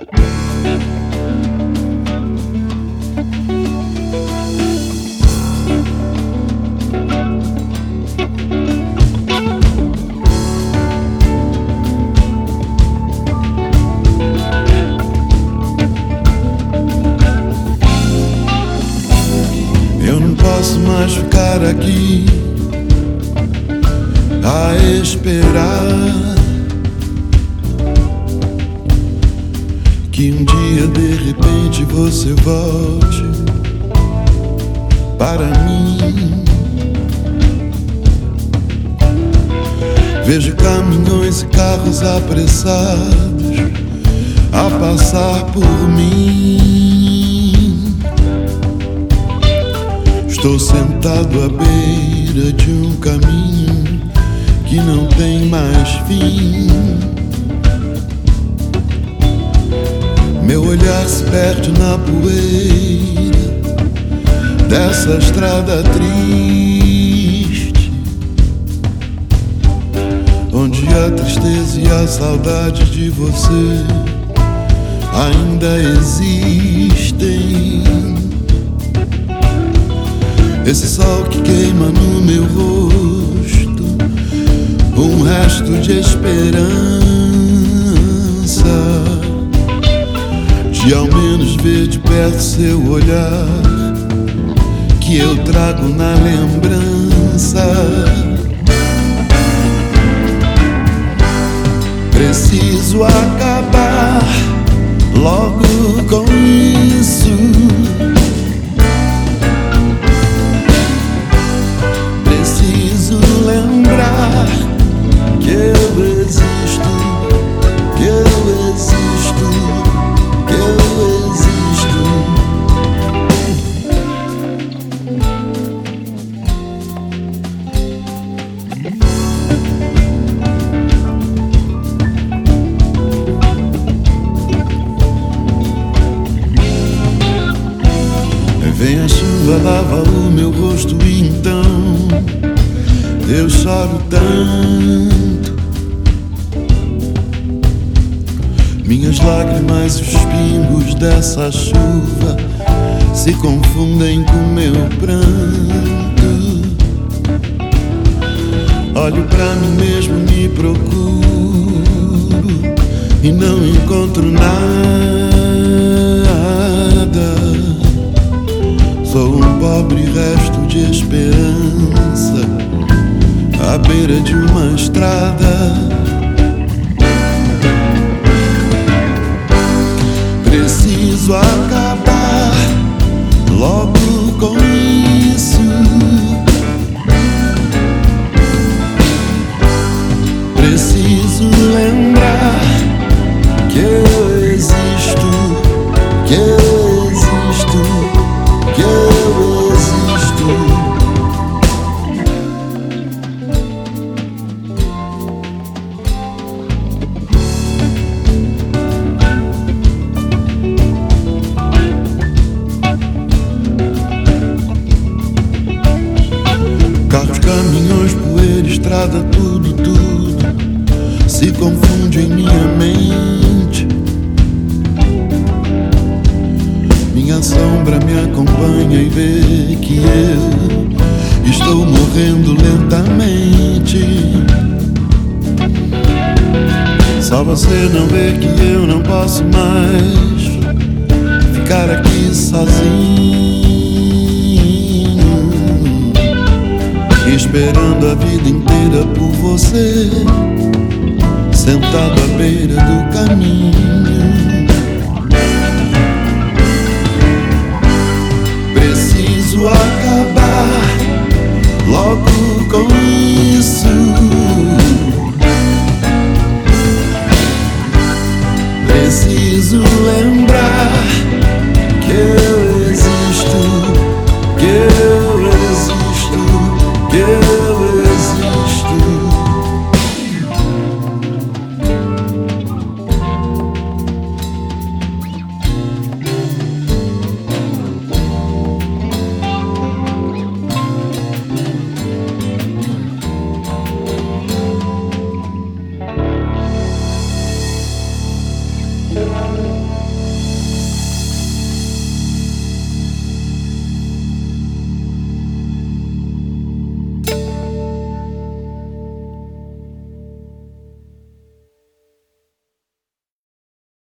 Eu não posso mais ficar aqui a esperar que um dia de repente você volte para mim. Vejo caminhões e carros apressados a passar por mim. Estou sentado à beira de um caminho que não tem mais fim. Olhar se perde na poeira dessa estrada triste, onde a tristeza e a saudade de você ainda existem. Esse sol que queima no meu rosto, um resto de esperança menos ver de perto seu olhar que eu trago na lembrança. Preciso acabar logo com isso. Vem a chuva, lava o meu rosto e então eu choro tanto. Minhas lágrimas e os pingos dessa chuva se confundem com meu pranto. Olho pra mim mesmo, me procuro e não encontro nada. De uma estrada. Preciso acabar logo Carros, caminhões, poeira, estrada, tudo, tudo se confunde em minha mente. Minha sombra me acompanha e vê que eu estou morrendo lentamente. Só você não vê que eu não posso mais ficar aqui sozinho. Esperando a vida inteira por você, sentado à beira do caminho.